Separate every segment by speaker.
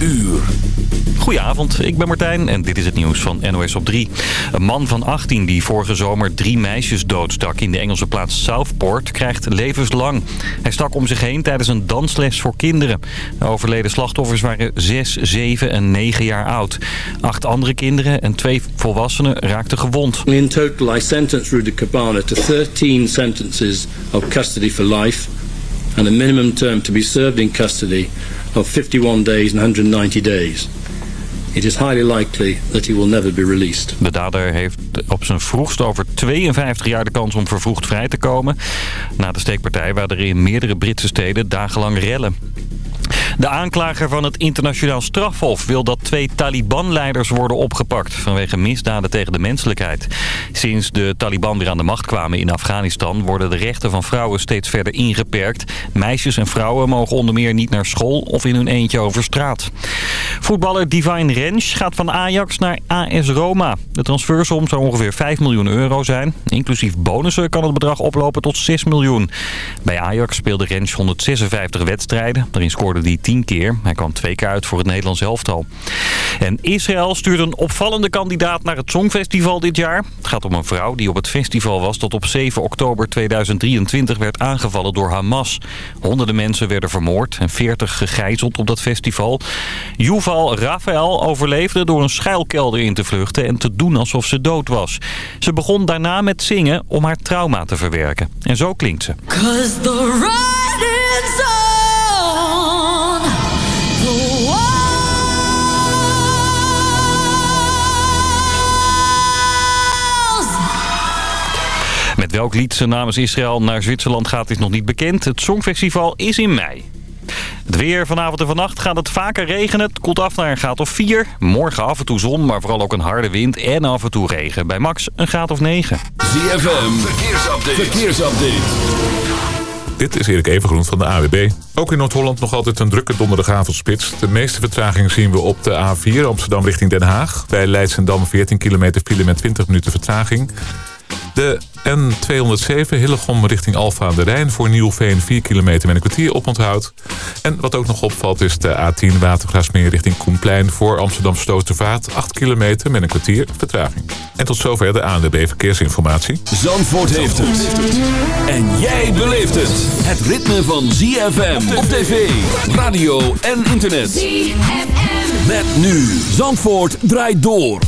Speaker 1: uur.
Speaker 2: Goedenavond, ik ben Martijn en dit is het nieuws van NOS op 3. Een man van 18 die vorige zomer drie meisjes doodstak in de Engelse plaats Southport krijgt levenslang. Hij stak om zich heen tijdens een dansles voor kinderen. De overleden slachtoffers waren 6, 7 en 9 jaar oud. Acht andere kinderen en twee volwassenen raakten gewond.
Speaker 3: In total I sentenced Rudy Cabana to 13 sentences of custody for life and a minimum term to be served in custody of 51 days and 190 days. It is highly likely that he will never be released.
Speaker 2: De dader heeft op zijn vroegst over 52 jaar de kans om vervroegd vrij te komen. Na de steekpartij waren er in meerdere Britse steden dagenlang rellen. De aanklager van het internationaal strafhof wil dat twee Taliban-leiders worden opgepakt vanwege misdaden tegen de menselijkheid. Sinds de Taliban weer aan de macht kwamen in Afghanistan worden de rechten van vrouwen steeds verder ingeperkt. Meisjes en vrouwen mogen onder meer niet naar school of in hun eentje over straat. Voetballer Divine Rens gaat van Ajax naar AS Roma. De transfersom zou ongeveer 5 miljoen euro zijn. Inclusief bonussen kan het bedrag oplopen tot 6 miljoen. Bij Ajax speelde Rens 156 wedstrijden. Daarin scoorde hij 10 keer. Hij kwam twee keer uit voor het Nederlands elftal. En Israël stuurt een opvallende kandidaat naar het Songfestival dit jaar. Het gaat om een vrouw die op het festival was tot op 7 oktober 2023 werd aangevallen door Hamas. Honderden mensen werden vermoord en 40 gegijzeld op dat festival. Yuval Rafael overleefde door een schuilkelder in te vluchten en te doen alsof ze dood was. Ze begon daarna met zingen om haar trauma te verwerken. En zo klinkt ze. Welk lied ze namens Israël naar Zwitserland gaat is nog niet bekend. Het Songfestival is in mei. Het weer vanavond en vannacht gaat het vaker regenen. Het koelt af naar een graad of 4. Morgen af en toe zon, maar vooral ook een harde wind en af en toe regen. Bij max een graad of 9.
Speaker 1: ZFM, verkeersupdate. verkeersupdate.
Speaker 4: Dit is Erik Evengroen van de AWB. Ook in Noord-Holland nog altijd een drukke donderdagavondspits. De meeste vertraging zien we op de A4 Amsterdam richting Den Haag. Bij Leidschendam 14 kilometer file met 20 minuten vertraging. De N207 Hillegom richting Alfa aan de Rijn voor Nieuwveen 4 kilometer met een kwartier oponthoud. En wat ook nog opvalt is de A10 Watergraafsmeer richting Koenplein voor Amsterdam Slotervaart 8 kilometer met een kwartier vertraging. En tot zover de ANWB Verkeersinformatie.
Speaker 1: Zandvoort heeft het. En jij beleeft het. Het ritme van ZFM op tv, radio en internet.
Speaker 5: ZFM.
Speaker 1: Met nu. Zandvoort draait door.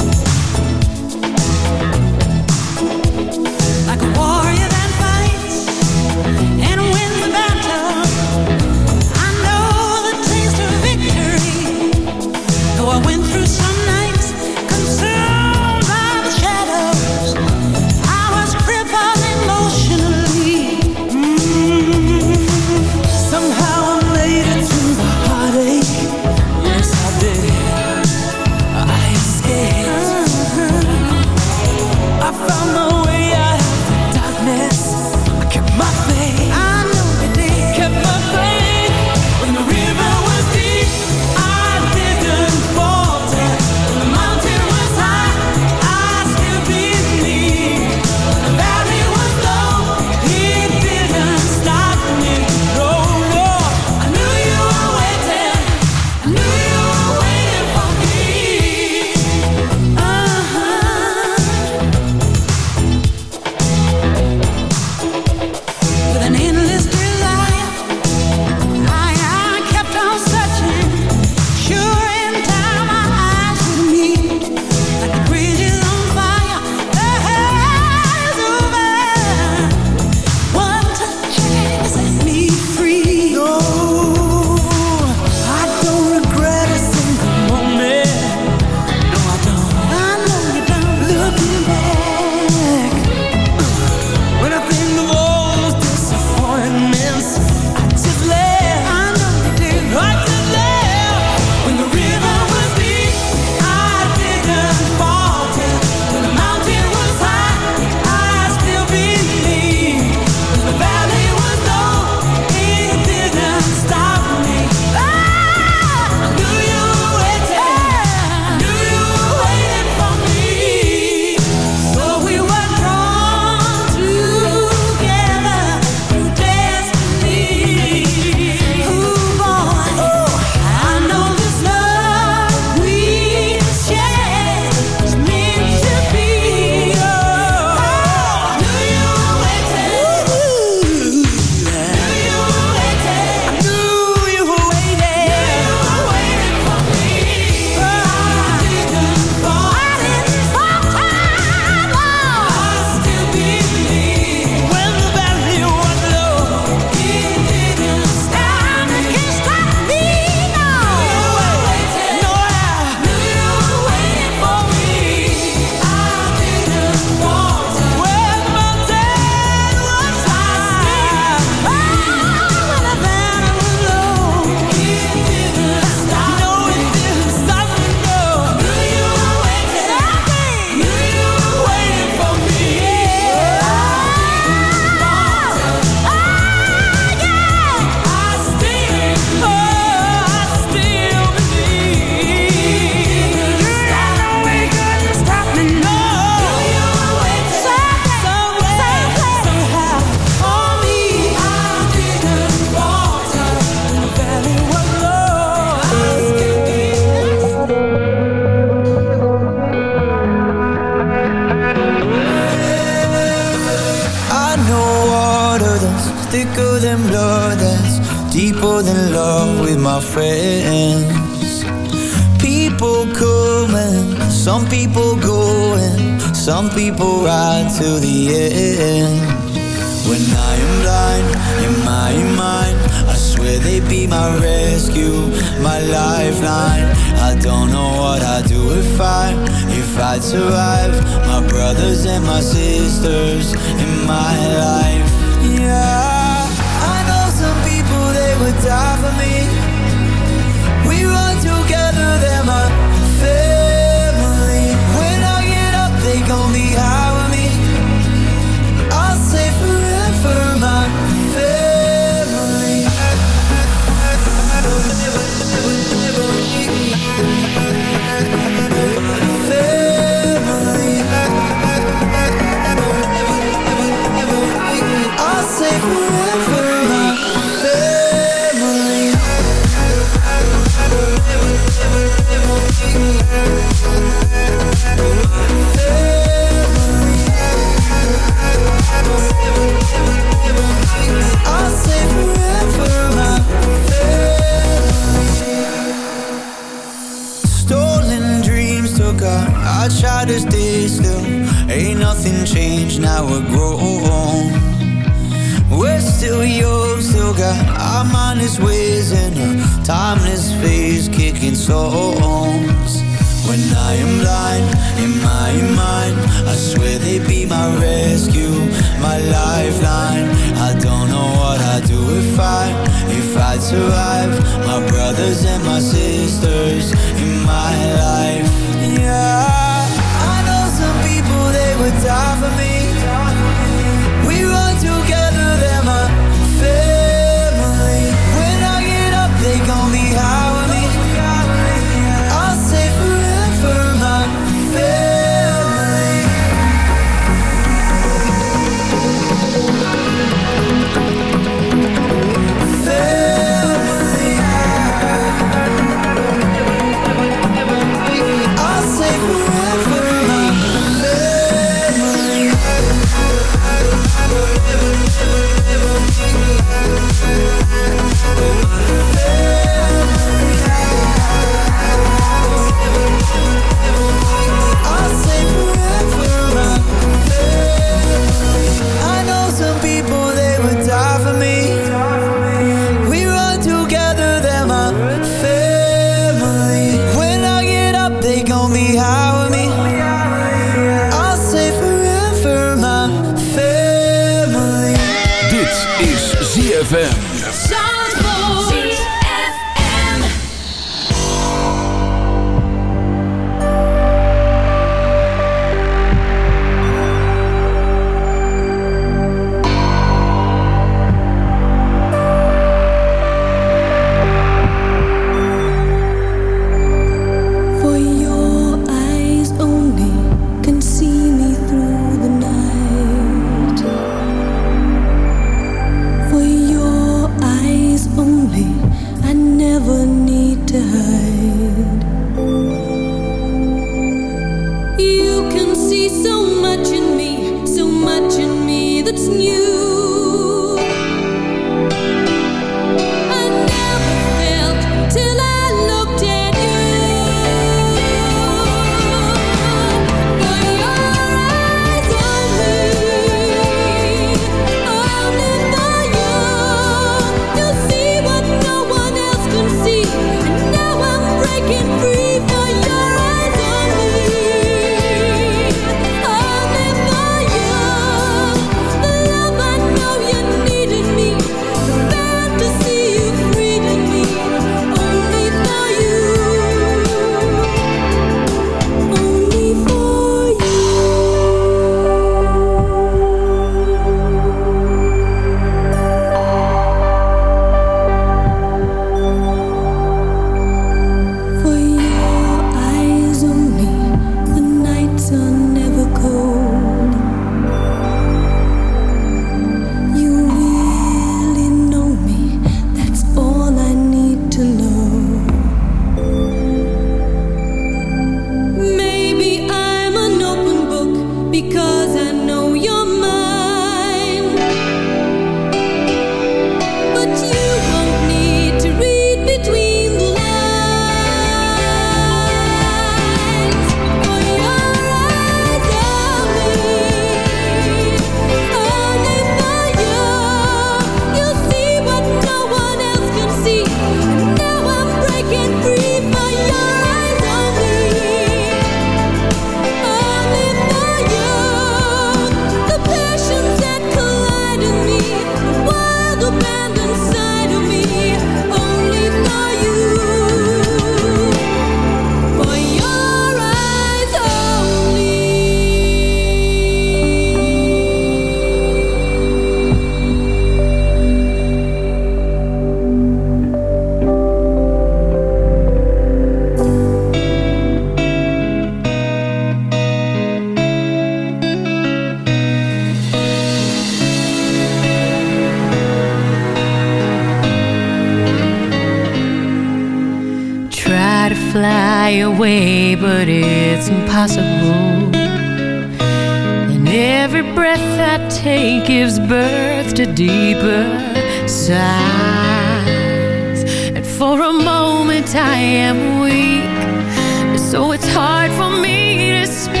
Speaker 6: it's hard for me to speak.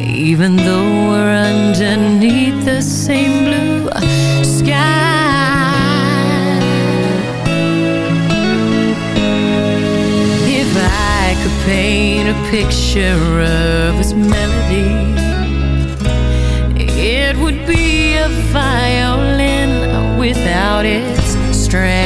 Speaker 6: Even though we're underneath the same blue sky. If I could paint a picture of its melody It would be a violin without its strength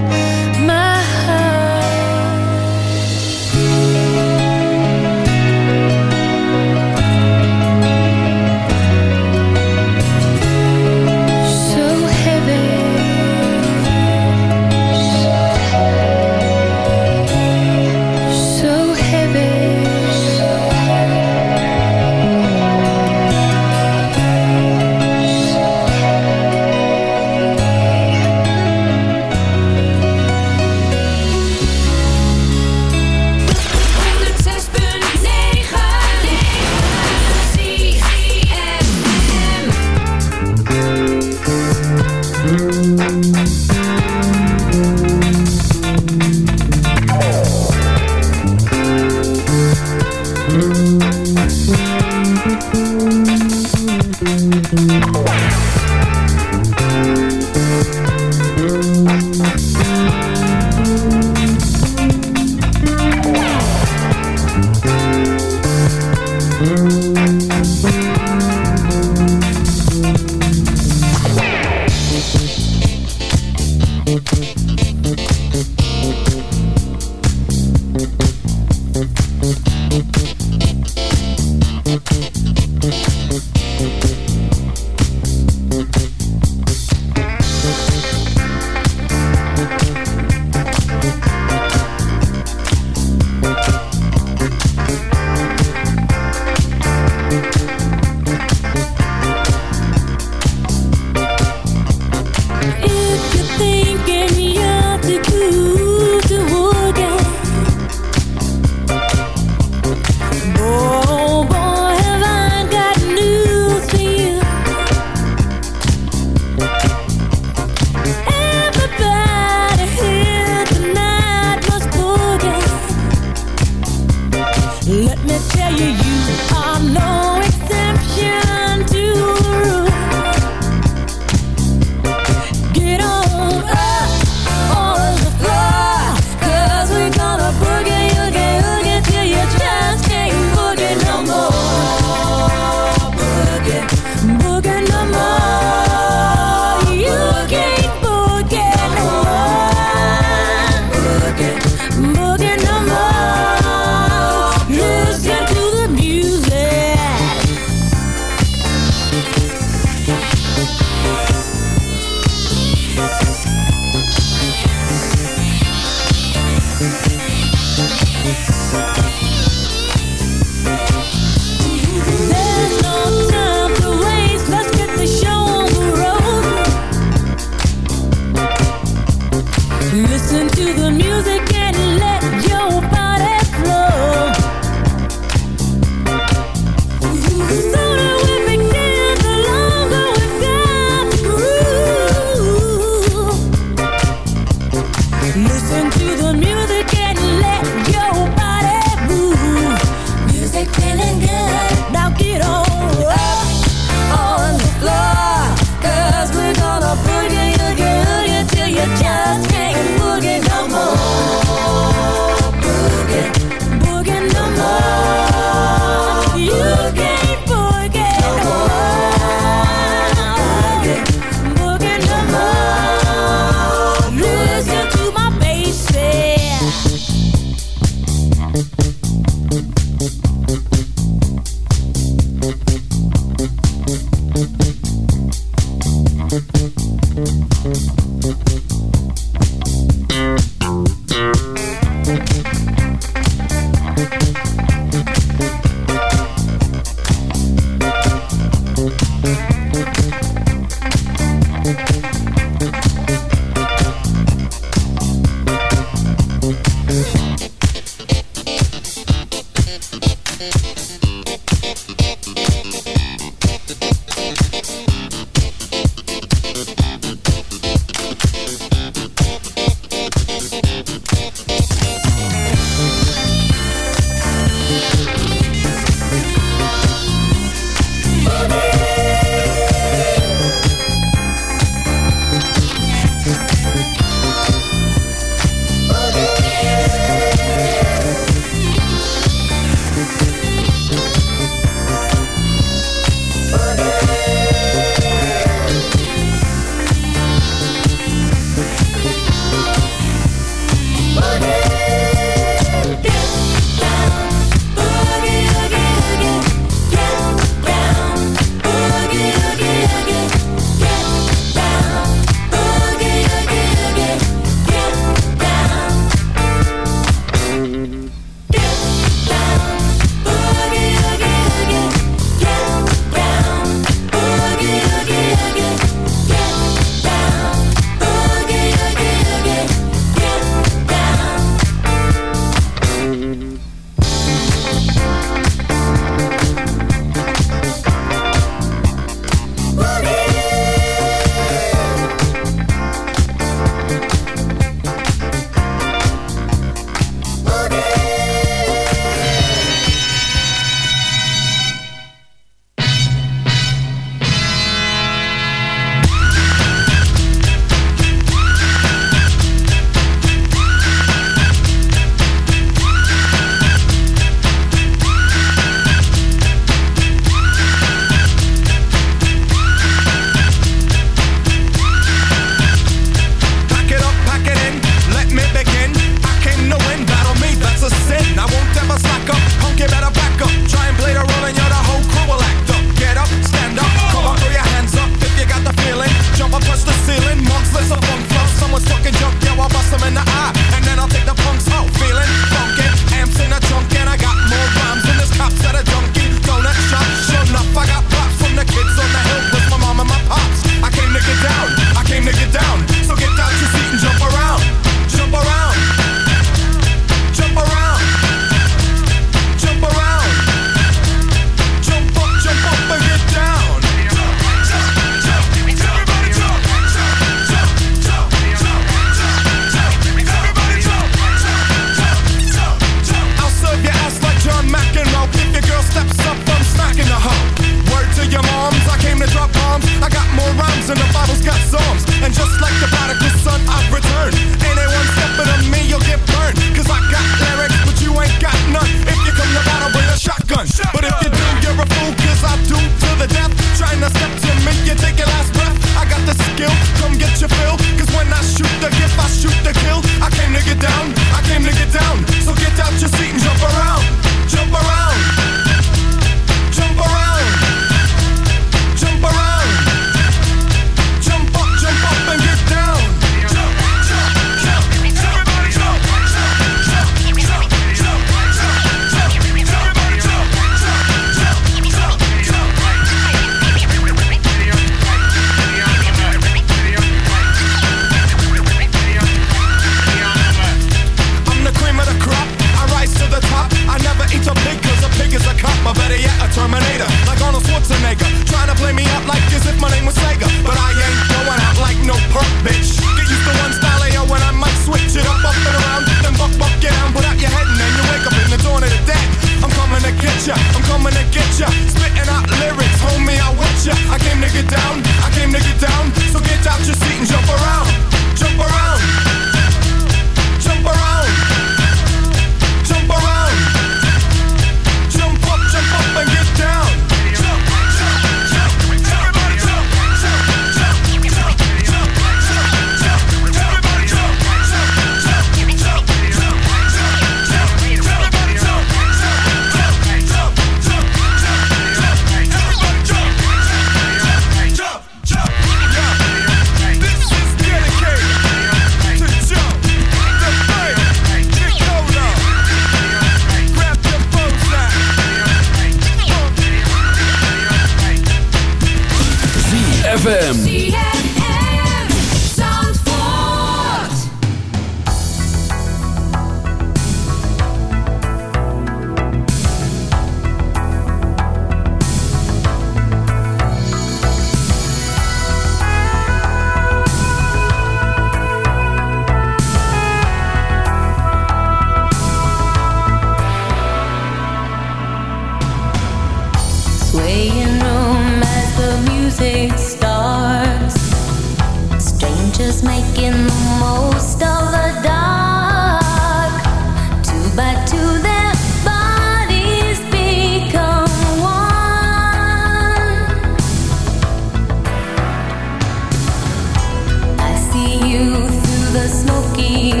Speaker 6: need.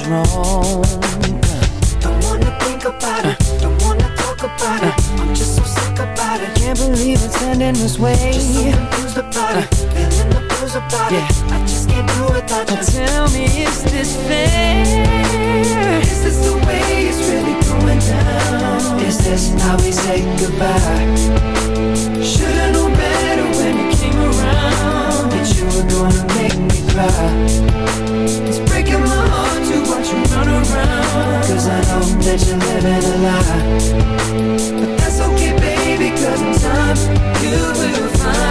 Speaker 7: was wrong. Don't wanna think about it. Don't wanna talk about it. I'm just so sick about it. Can't believe it's ending this way. Just so confused about it. Feeling the blues about yeah. it. I just can't do it. without you. Tell me, is this fair? Is this the way it's really going down? Is this how we say goodbye? Should've known better when you around you were gonna make me cry. It's breaking my heart to watch you run I know
Speaker 8: that you're living a lie. But that's okay, in time you will find.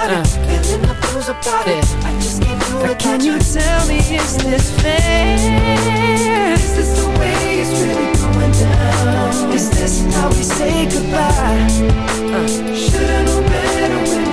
Speaker 8: Just so it Feeling the blues about it I just can't do it Can you tell me, is this fair? Is this the way it's really going down? Is this how we say goodbye? Uh. Should've known better when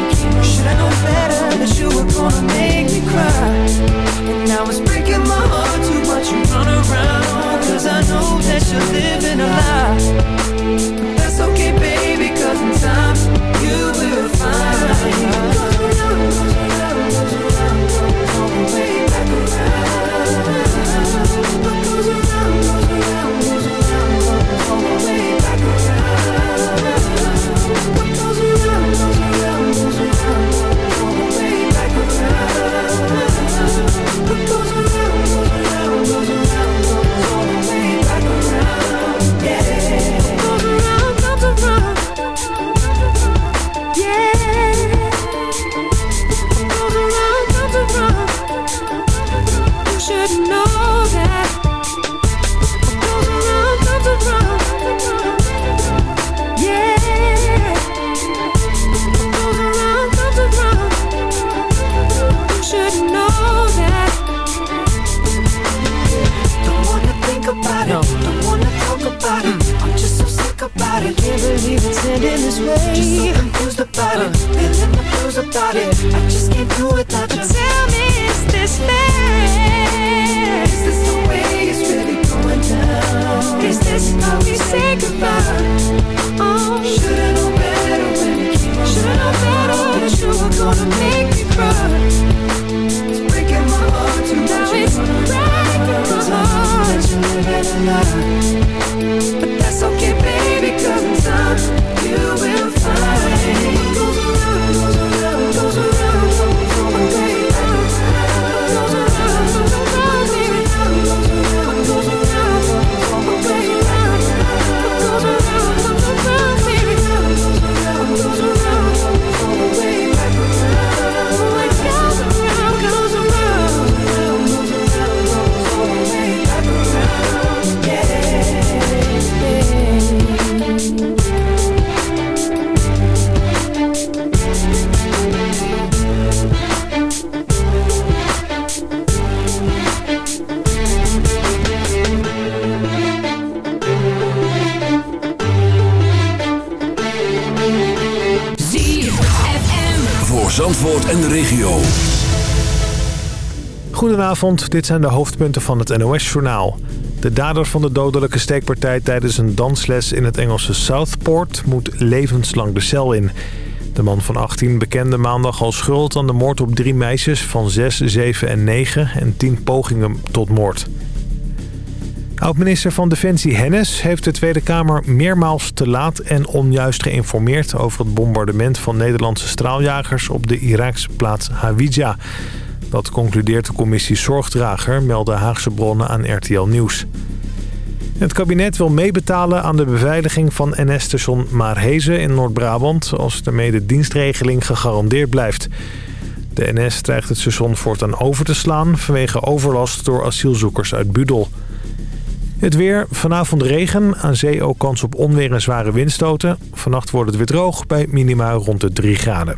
Speaker 9: Dit zijn de hoofdpunten van het NOS-journaal. De dader van de dodelijke steekpartij tijdens een dansles in het Engelse Southport moet levenslang de cel in. De man van 18 bekende maandag al schuld aan de moord op drie meisjes van 6, 7 en 9 en 10 pogingen tot moord. Oud-minister van Defensie Hennis heeft de Tweede Kamer meermaals te laat en onjuist geïnformeerd over het bombardement van Nederlandse straaljagers op de Iraakse plaats Hawija. Dat concludeert de commissie Zorgdrager, melden Haagse bronnen aan RTL Nieuws. Het kabinet wil meebetalen aan de beveiliging van NS-station Maarhezen in Noord-Brabant... als daarmee de dienstregeling gegarandeerd blijft. De NS dreigt het station voortaan over te slaan... vanwege overlast door asielzoekers uit Budel. Het weer, vanavond regen, aan zee ook kans op onweer en zware windstoten. Vannacht wordt het weer droog bij minima rond de 3 graden.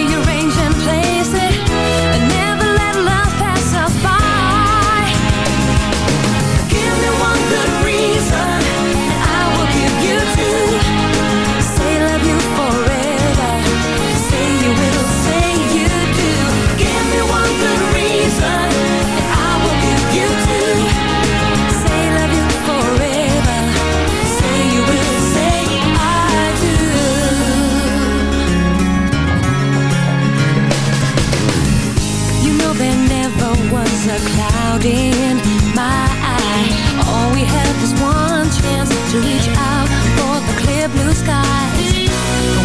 Speaker 6: loud in my eye. All we have is one chance to reach out for the clear blue skies.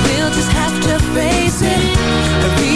Speaker 6: We'll just have to face it.